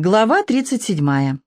Глава 37. К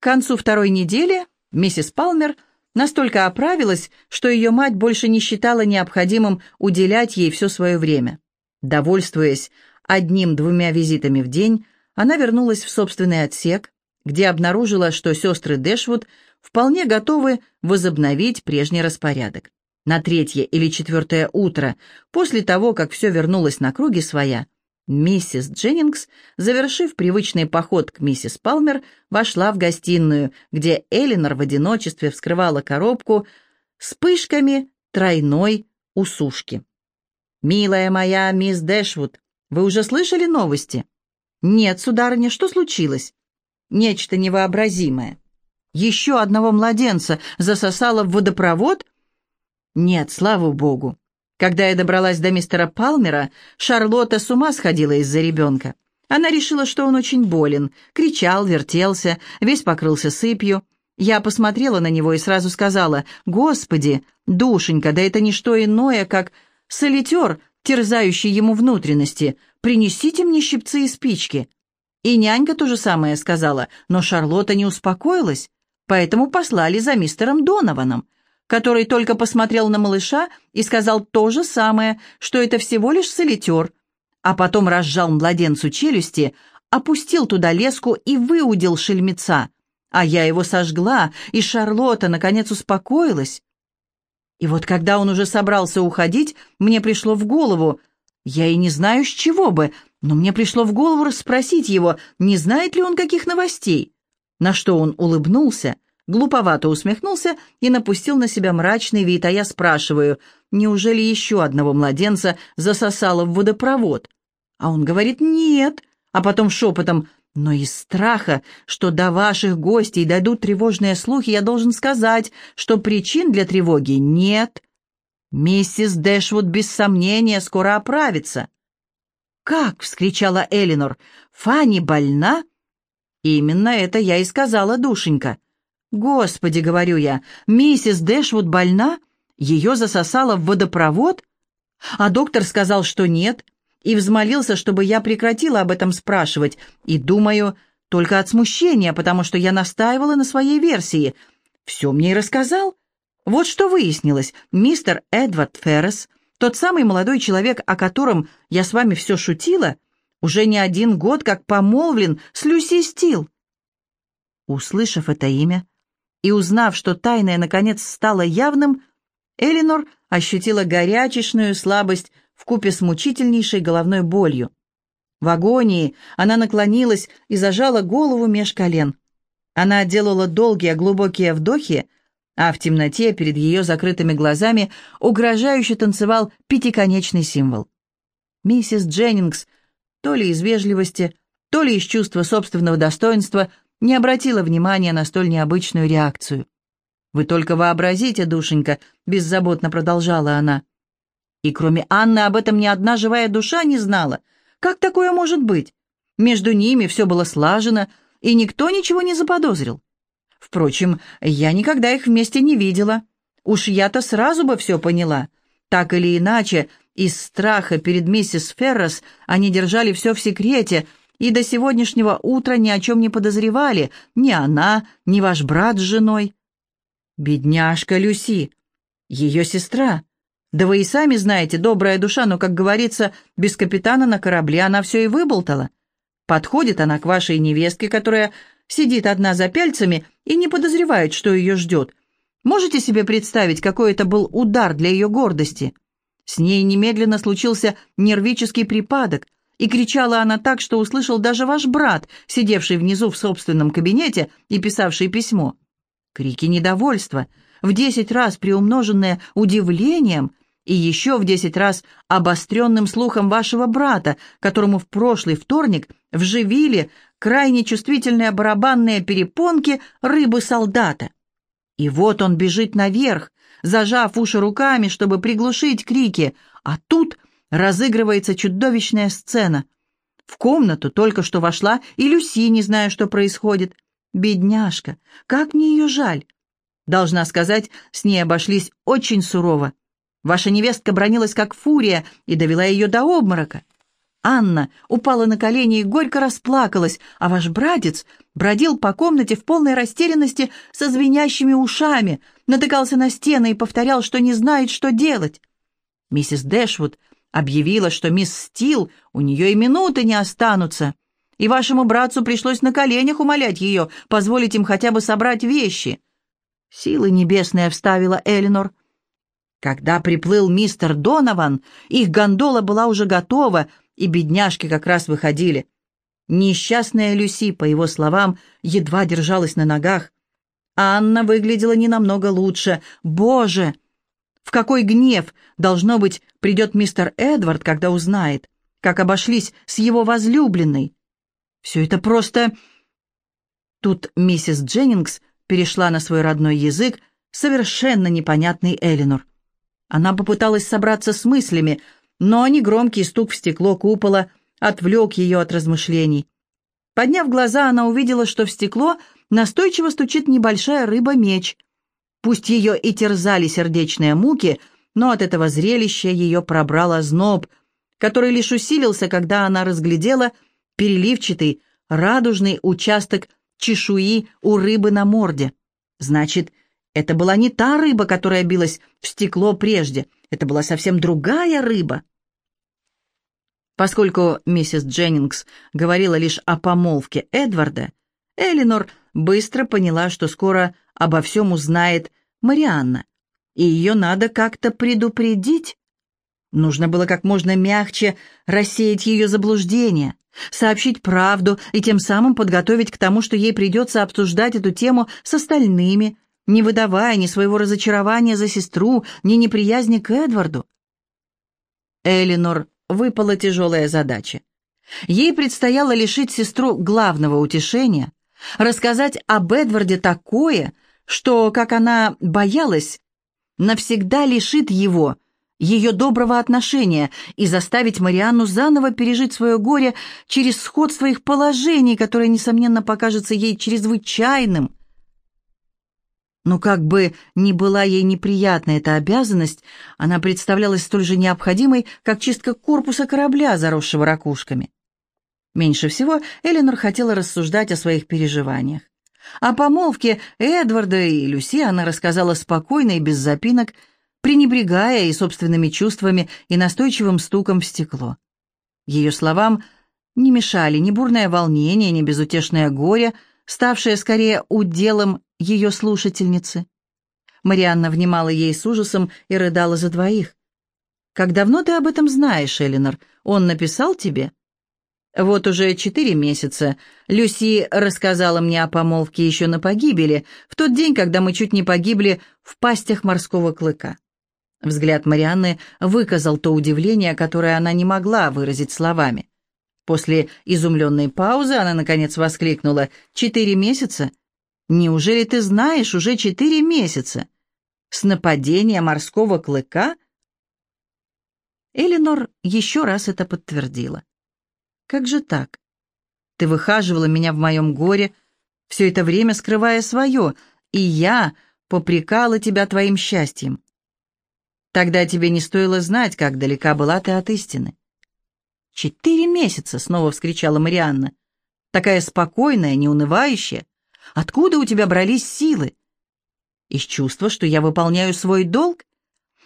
концу второй недели миссис Палмер настолько оправилась, что ее мать больше не считала необходимым уделять ей все свое время. Довольствуясь одним-двумя визитами в день, она вернулась в собственный отсек, где обнаружила, что сестры Дэшвуд вполне готовы возобновить прежний распорядок. На третье или четвертое утро, после того, как все вернулось на круги своя, Миссис Дженнингс, завершив привычный поход к миссис Палмер, вошла в гостиную, где Элинор в одиночестве вскрывала коробку с пышками тройной усушки. «Милая моя мисс Дэшвуд, вы уже слышали новости?» «Нет, сударыня, что случилось?» «Нечто невообразимое. Еще одного младенца засосало в водопровод?» «Нет, слава богу. Когда я добралась до мистера Палмера, Шарлотта с ума сходила из-за ребенка. Она решила, что он очень болен, кричал, вертелся, весь покрылся сыпью. Я посмотрела на него и сразу сказала, «Господи, душенька, да это не что иное, как солитер, терзающий ему внутренности. Принесите мне щипцы и спички». И нянька то же самое сказала, но Шарлотта не успокоилась, поэтому послали за мистером Донованом который только посмотрел на малыша и сказал то же самое, что это всего лишь солитер, а потом разжал младенцу челюсти, опустил туда леску и выудил шельмеца, а я его сожгла, и Шарлотта, наконец, успокоилась. И вот когда он уже собрался уходить, мне пришло в голову, я и не знаю, с чего бы, но мне пришло в голову расспросить его, не знает ли он каких новостей. На что он улыбнулся глуповато усмехнулся и напустил на себя мрачный вид, а я спрашиваю, неужели еще одного младенца засосало в водопровод? А он говорит «нет», а потом шепотом «но из страха, что до ваших гостей дойдут тревожные слухи, я должен сказать, что причин для тревоги нет. Миссис Дэшвуд без сомнения скоро оправится». «Как?» — вскричала Элинор. «Фанни больна?» «Именно это я и сказала, душенька. «Господи, — говорю я, — миссис Дэшвуд больна? Ее засосало в водопровод?» А доктор сказал, что нет, и взмолился, чтобы я прекратила об этом спрашивать, и, думаю, только от смущения, потому что я настаивала на своей версии. Все мне и рассказал. Вот что выяснилось. Мистер Эдвард Феррес, тот самый молодой человек, о котором я с вами все шутила, уже не один год как помолвлен с Люси Стил. Услышав это имя, и узнав, что тайное наконец стало явным, Элинор ощутила горячечную слабость в купе с мучительнейшей головной болью. В агонии она наклонилась и зажала голову меж колен. Она делала долгие глубокие вдохи, а в темноте перед ее закрытыми глазами угрожающе танцевал пятиконечный символ. Миссис Дженнингс, то ли из вежливости, то ли из чувства собственного достоинства, не обратила внимания на столь необычную реакцию. «Вы только вообразите, душенька», — беззаботно продолжала она. «И кроме Анны об этом ни одна живая душа не знала. Как такое может быть? Между ними все было слажено, и никто ничего не заподозрил. Впрочем, я никогда их вместе не видела. Уж я-то сразу бы все поняла. Так или иначе, из страха перед миссис Феррос они держали все в секрете — и до сегодняшнего утра ни о чем не подозревали, ни она, ни ваш брат с женой. Бедняжка Люси, ее сестра. Да вы и сами знаете, добрая душа, но, как говорится, без капитана на корабле она все и выболтала. Подходит она к вашей невестке, которая сидит одна за пяльцами и не подозревает, что ее ждет. Можете себе представить, какой это был удар для ее гордости? С ней немедленно случился нервический припадок, и кричала она так, что услышал даже ваш брат, сидевший внизу в собственном кабинете и писавший письмо. Крики недовольства, в десять раз приумноженные удивлением и еще в десять раз обостренным слухом вашего брата, которому в прошлый вторник вживили крайне чувствительные барабанные перепонки рыбы-солдата. И вот он бежит наверх, зажав уши руками, чтобы приглушить крики, а тут разыгрывается чудовищная сцена. В комнату только что вошла и Люси, не зная, что происходит. Бедняжка, как мне ее жаль. Должна сказать, с ней обошлись очень сурово. Ваша невестка бронилась как фурия и довела ее до обморока. Анна упала на колени и горько расплакалась, а ваш братец бродил по комнате в полной растерянности со звенящими ушами, натыкался на стены и повторял, что не знает, что делать. Миссис Дэшвуд объявила, что мисс Стил у нее и минуты не останутся, и вашему братцу пришлось на коленях умолять ее позволить им хотя бы собрать вещи. «Силы небесные», — вставила Элинор. Когда приплыл мистер Донован, их гондола была уже готова, и бедняжки как раз выходили. Несчастная Люси, по его словам, едва держалась на ногах. Анна выглядела не намного лучше. Боже! В какой гнев, должно быть, придет мистер Эдвард, когда узнает, как обошлись с его возлюбленной. Все это просто... Тут миссис Дженнингс перешла на свой родной язык, совершенно непонятный Элинор. Она попыталась собраться с мыслями, но негромкий стук в стекло купола отвлек ее от размышлений. Подняв глаза, она увидела, что в стекло настойчиво стучит небольшая рыба-меч. Пусть ее и терзали сердечные муки, но от этого зрелища ее пробрал озноб, который лишь усилился, когда она разглядела переливчатый, радужный участок чешуи у рыбы на морде. Значит, это была не та рыба, которая билась в стекло прежде. Это была совсем другая рыба. Поскольку миссис Дженнингс говорила лишь о помолвке Эдварда, Элинор быстро поняла, что скоро обо всем узнает Марианна, и ее надо как-то предупредить. Нужно было как можно мягче рассеять ее заблуждение, сообщить правду и тем самым подготовить к тому, что ей придется обсуждать эту тему с остальными, не выдавая ни своего разочарования за сестру, ни неприязни к Эдварду. Элинор выпала тяжелая задача. Ей предстояло лишить сестру главного утешения, рассказать об Эдварде такое, что, как она боялась, навсегда лишит его, ее доброго отношения и заставить Марианну заново пережить свое горе через сходство их положений, которое, несомненно, покажется ей чрезвычайным, но как бы ни была ей неприятна эта обязанность, она представлялась столь же необходимой, как чистка корпуса корабля, заросшего ракушками. Меньше всего Эленор хотела рассуждать о своих переживаниях. О помолвке Эдварда и Люси она рассказала спокойно и без запинок, пренебрегая и собственными чувствами, и настойчивым стуком в стекло. Ее словам не мешали ни бурное волнение, ни безутешное горе, ставшее скорее уделом ее слушательницы. Марианна внимала ей с ужасом и рыдала за двоих. «Как давно ты об этом знаешь, Элинор? Он написал тебе?» «Вот уже четыре месяца. Люси рассказала мне о помолвке еще на погибели, в тот день, когда мы чуть не погибли в пастях морского клыка». Взгляд Марианны выказал то удивление, которое она не могла выразить словами. После изумленной паузы она, наконец, воскликнула «Четыре месяца? Неужели ты знаешь уже четыре месяца? С нападения морского клыка?» Элинор еще раз это подтвердила. «Как же так? Ты выхаживала меня в моем горе, все это время скрывая свое, и я попрекала тебя твоим счастьем. Тогда тебе не стоило знать, как далека была ты от истины. «Четыре месяца!» — снова вскричала Марианна. «Такая спокойная, неунывающая. Откуда у тебя брались силы?» «Из чувства, что я выполняю свой долг?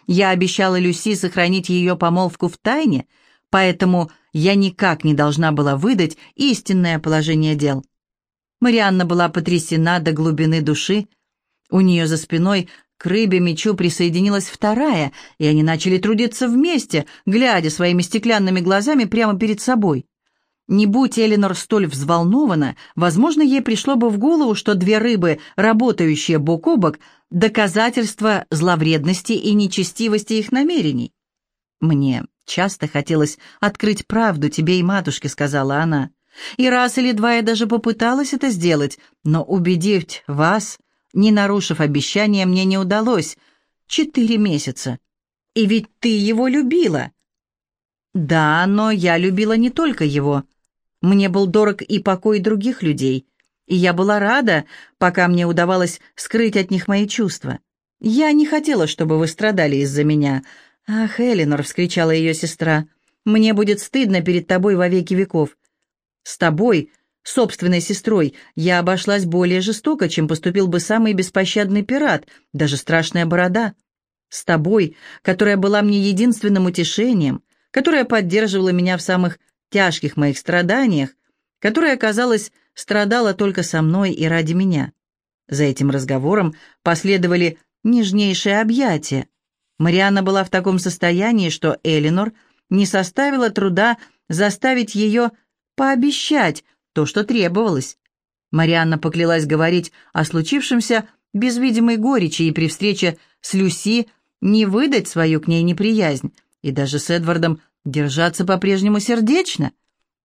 Я обещала Люси сохранить ее помолвку в тайне, поэтому я никак не должна была выдать истинное положение дел». Марианна была потрясена до глубины души. У нее за спиной к рыбе-мечу присоединилась вторая, и они начали трудиться вместе, глядя своими стеклянными глазами прямо перед собой. Не будь Эленор столь взволнована, возможно, ей пришло бы в голову, что две рыбы, работающие бок о бок, доказательство зловредности и нечестивости их намерений. «Мне часто хотелось открыть правду тебе и матушке», — сказала она. «И раз или два я даже попыталась это сделать, но убедить вас не нарушив обещания, мне не удалось. Четыре месяца. И ведь ты его любила. Да, но я любила не только его. Мне был дорог и покой других людей. И я была рада, пока мне удавалось скрыть от них мои чувства. Я не хотела, чтобы вы страдали из-за меня. «Ах, Элинор!» — вскричала ее сестра. Мне будет стыдно перед тобой во веки веков. С тобой, собственной сестрой, я обошлась более жестоко, чем поступил бы самый беспощадный пират, даже страшная борода. С тобой, которая была мне единственным утешением, которая поддерживала меня в самых тяжких моих страданиях, которая, казалось, страдала только со мной и ради меня. За этим разговором последовали нежнейшие объятия. Марианна была в таком состоянии, что Элинор не составила труда заставить ее пообещать то, что требовалось. Марианна поклялась говорить о случившемся без видимой горечи и при встрече с Люси не выдать свою к ней неприязнь, и даже с Эдвардом держаться по-прежнему сердечно.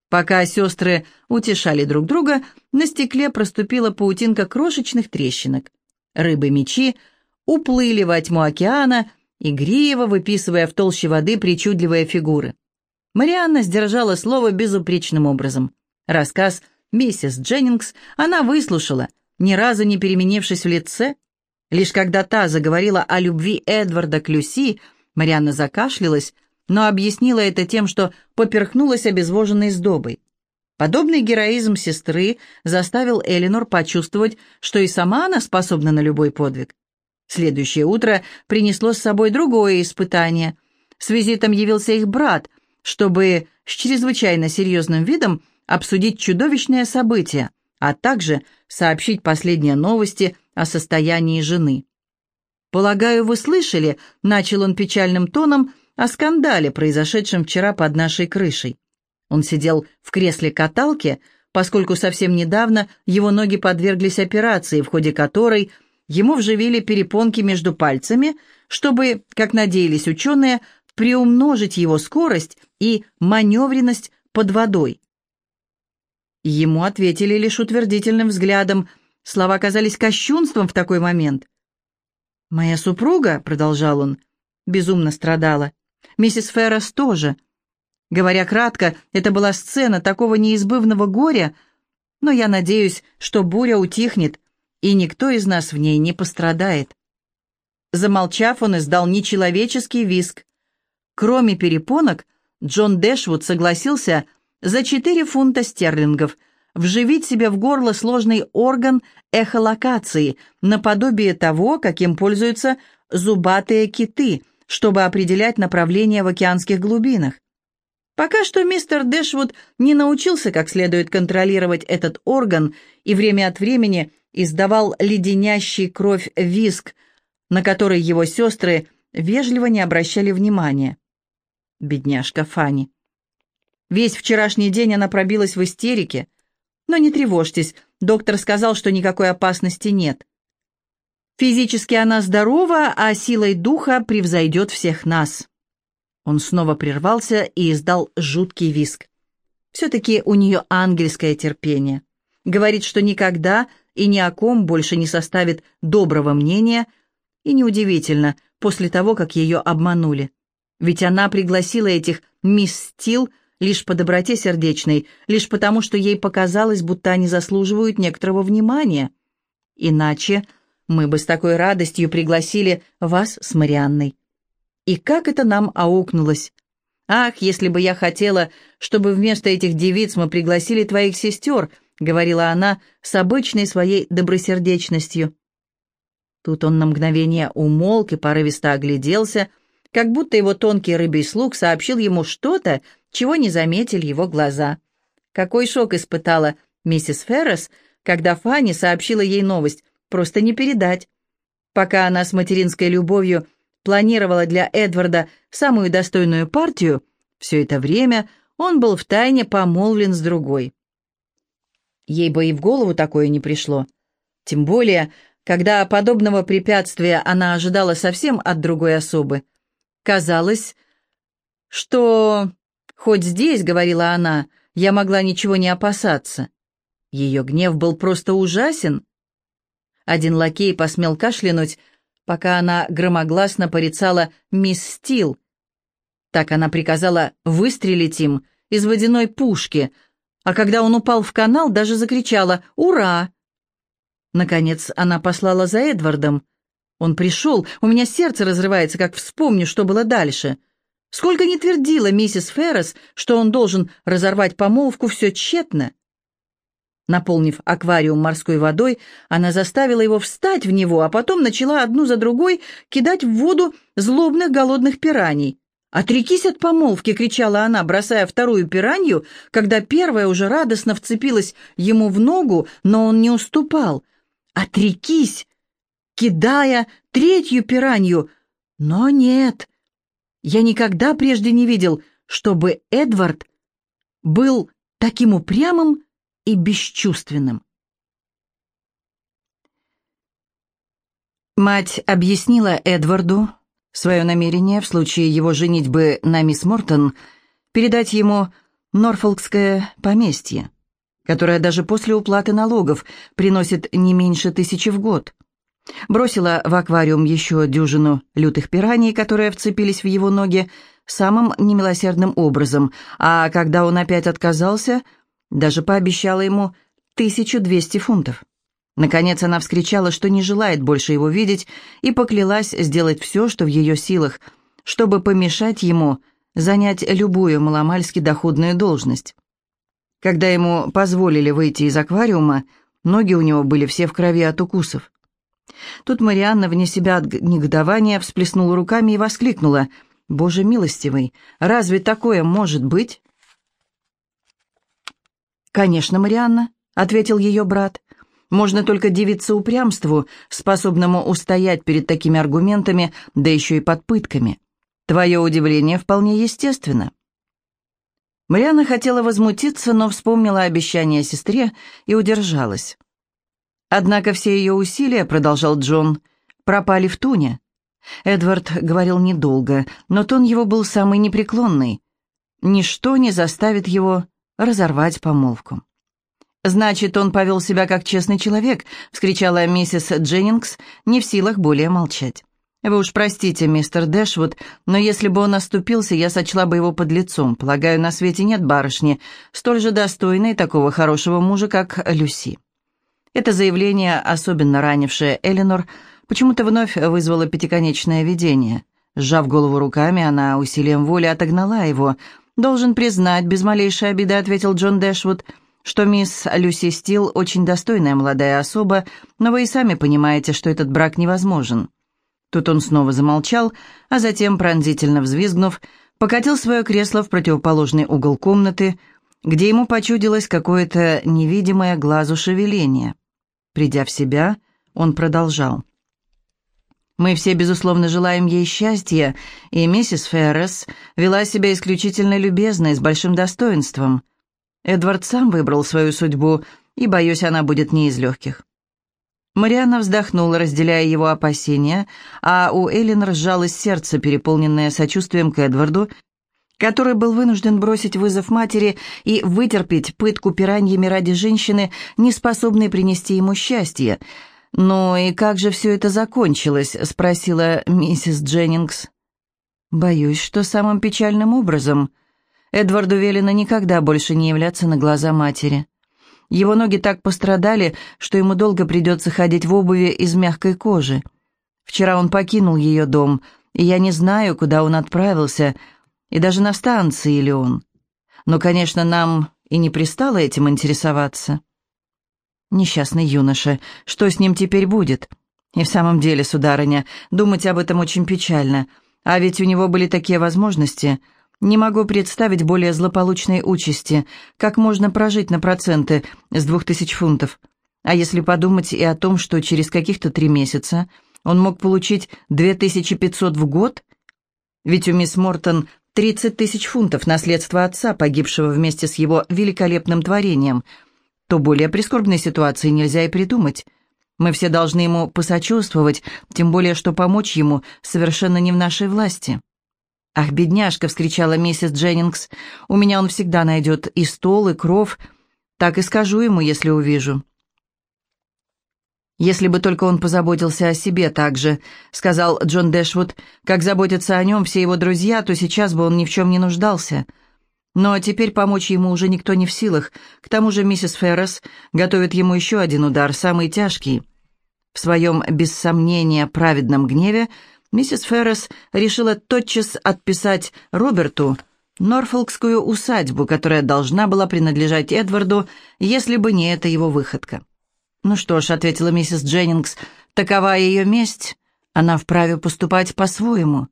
Пока сестры утешали друг друга, на стекле проступила паутинка крошечных трещинок. Рыбы-мечи уплыли во тьму океана, игриво выписывая в толще воды причудливые фигуры. Марианна сдержала слово безупречным образом. Рассказ миссис Дженнингс она выслушала, ни разу не переменившись в лице. Лишь когда та заговорила о любви Эдварда к Люси, Марианна закашлялась, но объяснила это тем, что поперхнулась обезвоженной сдобой. Подобный героизм сестры заставил Элинор почувствовать, что и сама она способна на любой подвиг. Следующее утро принесло с собой другое испытание. С визитом явился их брат, чтобы с чрезвычайно серьезным видом обсудить чудовищное событие, а также сообщить последние новости о состоянии жены. «Полагаю, вы слышали», — начал он печальным тоном, о скандале, произошедшем вчера под нашей крышей. Он сидел в кресле каталки, поскольку совсем недавно его ноги подверглись операции, в ходе которой ему вживили перепонки между пальцами, чтобы, как надеялись ученые, приумножить его скорость и маневренность под водой. Ему ответили лишь утвердительным взглядом. Слова казались кощунством в такой момент. «Моя супруга», — продолжал он, — безумно страдала. Миссис Феррес тоже. Говоря кратко, это была сцена такого неизбывного горя, но я надеюсь, что буря утихнет, и никто из нас в ней не пострадает. Замолчав, он издал нечеловеческий виск. Кроме перепонок, Джон Дэшвуд согласился за 4 фунта стерлингов вживить себе в горло сложный орган эхолокации, наподобие того, каким пользуются зубатые киты, чтобы определять направление в океанских глубинах. Пока что мистер Дэшвуд не научился как следует контролировать этот орган и время от времени издавал леденящий кровь виск, на который его сестры вежливо не обращали внимания. Бедняжка Фанни. Весь вчерашний день она пробилась в истерике. Но не тревожьтесь, доктор сказал, что никакой опасности нет. Физически она здорова, а силой духа превзойдет всех нас. Он снова прервался и издал жуткий виск. Все-таки у нее ангельское терпение. Говорит, что никогда и ни о ком больше не составит доброго мнения, и неудивительно, после того, как ее обманули. Ведь она пригласила этих мисс Стил лишь по доброте сердечной, лишь потому, что ей показалось, будто они заслуживают некоторого внимания. Иначе мы бы с такой радостью пригласили вас с Марианной. И как это нам аукнулось! Ах, если бы я хотела, чтобы вместо этих девиц мы пригласили твоих сестер, говорила она с обычной своей добросердечностью. Тут он на мгновение умолк и порывисто огляделся, как будто его тонкий рыбий слуг сообщил ему что-то, чего не заметили его глаза. Какой шок испытала миссис Феррес, когда Фанни сообщила ей новость, просто не передать. Пока она с материнской любовью планировала для Эдварда самую достойную партию, все это время он был втайне помолвлен с другой. Ей бы и в голову такое не пришло. Тем более, когда подобного препятствия она ожидала совсем от другой особы. Казалось, что хоть здесь, говорила она, я могла ничего не опасаться. Ее гнев был просто ужасен. Один лакей посмел кашлянуть, пока она громогласно порицала мисс Стил. Так она приказала выстрелить им из водяной пушки, а когда он упал в канал, даже закричала «Ура!». Наконец она послала за Эдвардом. Он пришел, у меня сердце разрывается, как вспомню, что было дальше. Сколько не твердила миссис Феррес, что он должен разорвать помолвку, все тщетно. Наполнив аквариум морской водой, она заставила его встать в него, а потом начала одну за другой кидать в воду злобных голодных пираний. «Отрекись от помолвки!» — кричала она, бросая вторую пиранью, когда первая уже радостно вцепилась ему в ногу, но он не уступал. «Отрекись!» кидая третью пиранью. Но нет, я никогда прежде не видел, чтобы Эдвард был таким упрямым и бесчувственным. Мать объяснила Эдварду свое намерение в случае его женитьбы на мисс Мортон передать ему Норфолкское поместье, которое даже после уплаты налогов приносит не меньше тысячи в год. Бросила в аквариум еще дюжину лютых пираний, которые вцепились в его ноги самым немилосердным образом, а когда он опять отказался, даже пообещала ему 1200 фунтов. Наконец она вскричала, что не желает больше его видеть, и поклялась сделать все, что в ее силах, чтобы помешать ему занять любую маломальски доходную должность. Когда ему позволили выйти из аквариума, ноги у него были все в крови от укусов. Тут Марианна, вне себя от негодования, всплеснула руками и воскликнула. «Боже милостивый, разве такое может быть?» «Конечно, Марианна», — ответил ее брат. «Можно только дивиться упрямству, способному устоять перед такими аргументами, да еще и под пытками. Твое удивление вполне естественно». Марианна хотела возмутиться, но вспомнила обещание сестре и удержалась. Однако все ее усилия, продолжал Джон, пропали в туне. Эдвард говорил недолго, но тон его был самый непреклонный. Ничто не заставит его разорвать помолвку. «Значит, он повел себя как честный человек», — вскричала миссис Дженнингс, не в силах более молчать. «Вы уж простите, мистер Дэшвуд, но если бы он оступился, я сочла бы его под лицом. Полагаю, на свете нет барышни, столь же достойной такого хорошего мужа, как Люси». Это заявление, особенно ранившее Эленор, почему-то вновь вызвало пятиконечное видение. Сжав голову руками, она усилием воли отогнала его. «Должен признать, без малейшей обиды», — ответил Джон Дэшвуд, «что мисс Люси Стил очень достойная молодая особа, но вы и сами понимаете, что этот брак невозможен». Тут он снова замолчал, а затем, пронзительно взвизгнув, покатил свое кресло в противоположный угол комнаты, где ему почудилось какое-то невидимое глазу шевеление. Придя в себя, он продолжал. «Мы все, безусловно, желаем ей счастья, и миссис Феррес вела себя исключительно любезно и с большим достоинством. Эдвард сам выбрал свою судьбу, и, боюсь, она будет не из легких». Марианна вздохнула, разделяя его опасения, а у Эллен сжалось сердце, переполненное сочувствием к Эдварду, который был вынужден бросить вызов матери и вытерпеть пытку пираньями ради женщины, не способной принести ему счастье. «Ну и как же все это закончилось?» — спросила миссис Дженнингс. «Боюсь, что самым печальным образом. Эдварду велено никогда больше не являться на глаза матери. Его ноги так пострадали, что ему долго придется ходить в обуви из мягкой кожи. Вчера он покинул ее дом, и я не знаю, куда он отправился», и даже на станции ли он. Но, конечно, нам и не пристало этим интересоваться. Несчастный юноша, что с ним теперь будет? И в самом деле, сударыня, думать об этом очень печально. А ведь у него были такие возможности. Не могу представить более злополучной участи. Как можно прожить на проценты с двух тысяч фунтов? А если подумать и о том, что через каких-то три месяца он мог получить две тысячи пятьсот в год? Ведь у мисс Мортон Тридцать тысяч фунтов наследства отца, погибшего вместе с его великолепным творением. То более прискорбной ситуации нельзя и придумать. Мы все должны ему посочувствовать, тем более, что помочь ему совершенно не в нашей власти. «Ах, бедняжка!» — вскричала миссис Дженнингс. «У меня он всегда найдет и стол, и кров. Так и скажу ему, если увижу». «Если бы только он позаботился о себе так же», — сказал Джон Дэшвуд, «как заботятся о нем все его друзья, то сейчас бы он ни в чем не нуждался. Но теперь помочь ему уже никто не в силах. К тому же миссис Феррес готовит ему еще один удар, самый тяжкий». В своем, без сомнения, праведном гневе Миссис Феррес решила тотчас отписать Роберту Норфолкскую усадьбу, которая должна была принадлежать Эдварду, если бы не эта его выходка. «Ну что ж», — ответила миссис Дженнингс, — «такова ее месть. Она вправе поступать по-своему».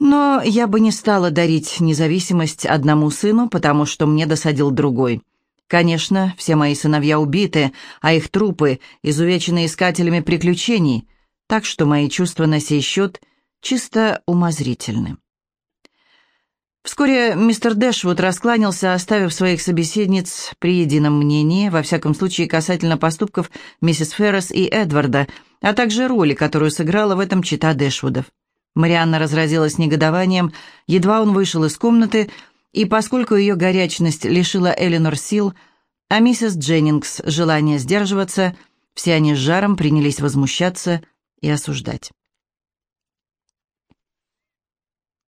Но я бы не стала дарить независимость одному сыну, потому что мне досадил другой. Конечно, все мои сыновья убиты, а их трупы изувечены искателями приключений, так что мои чувства на сей счет чисто умозрительны. Вскоре мистер Дэшвуд раскланялся, оставив своих собеседниц при едином мнении, во всяком случае касательно поступков миссис Феррес и Эдварда, а также роли, которую сыграла в этом чита Дэшвудов. Марианна разразилась негодованием, едва он вышел из комнаты, и поскольку ее горячность лишила Эленор сил, а миссис Дженнингс желание сдерживаться, все они с жаром принялись возмущаться и осуждать.